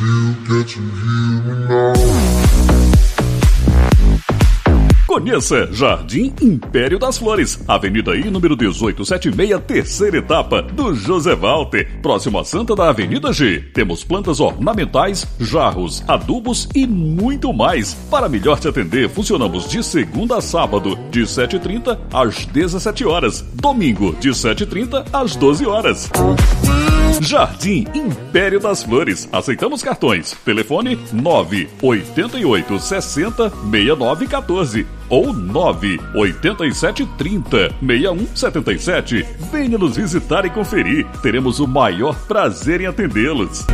Still get you hear me now. Conheça Jardim Império das Flores, Avenida I, número 1876, terceira etapa, do José Walter, próximo à Santa da Avenida G. Temos plantas ornamentais, jarros, adubos e muito mais. Para melhor te atender, funcionamos de segunda a sábado, de 7h30 às 17 horas, domingo, de 7h30 às 12 horas. Jardim Império das Flores. Aceitamos cartões. Telefone 988 60 69 14 ou 987 30 6177. Venha nos visitar e conferir. Teremos o maior prazer em atendê-los.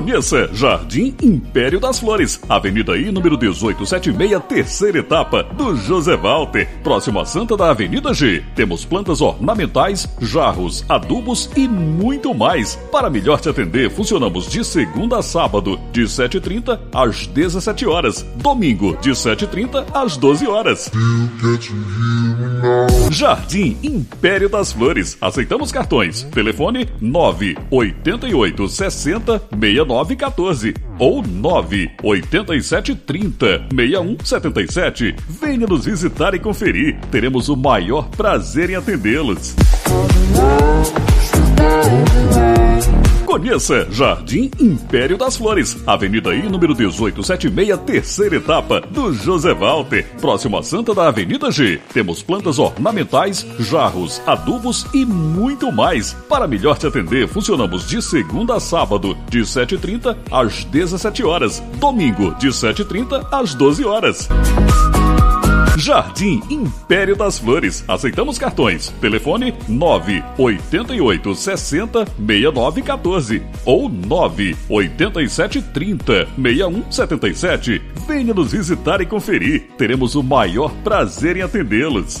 Conheça Jardim Império das Flores, Avenida I, número 1876, terceira etapa, do José Walter, próximo à Santa da Avenida G. Temos plantas ornamentais, jarros, adubos e muito mais. Para melhor te atender, funcionamos de segunda a sábado, de 7h30 às 17 horas, domingo, de 7h30 às 12 horas. Jardim Império das Flores. Aceitamos cartões. Telefone 988 60 6914 ou 987 30 6177. Venha nos visitar e conferir. Teremos o maior prazer em atendê-los. Conheça Jardim Império das Flores, Avenida I, número 1876, terceira etapa, do José Walter, próximo à Santa da Avenida G. Temos plantas ornamentais, jarros, adubos e muito mais. Para melhor te atender, funcionamos de segunda a sábado, de 7h30 às 17 horas, domingo, de 7h30 às 12 horas. Jardim Império das Flores. Aceitamos cartões. Telefone 988 60 69 14 ou 987 30 61 77. Venha nos visitar e conferir. Teremos o maior prazer em atendê-los.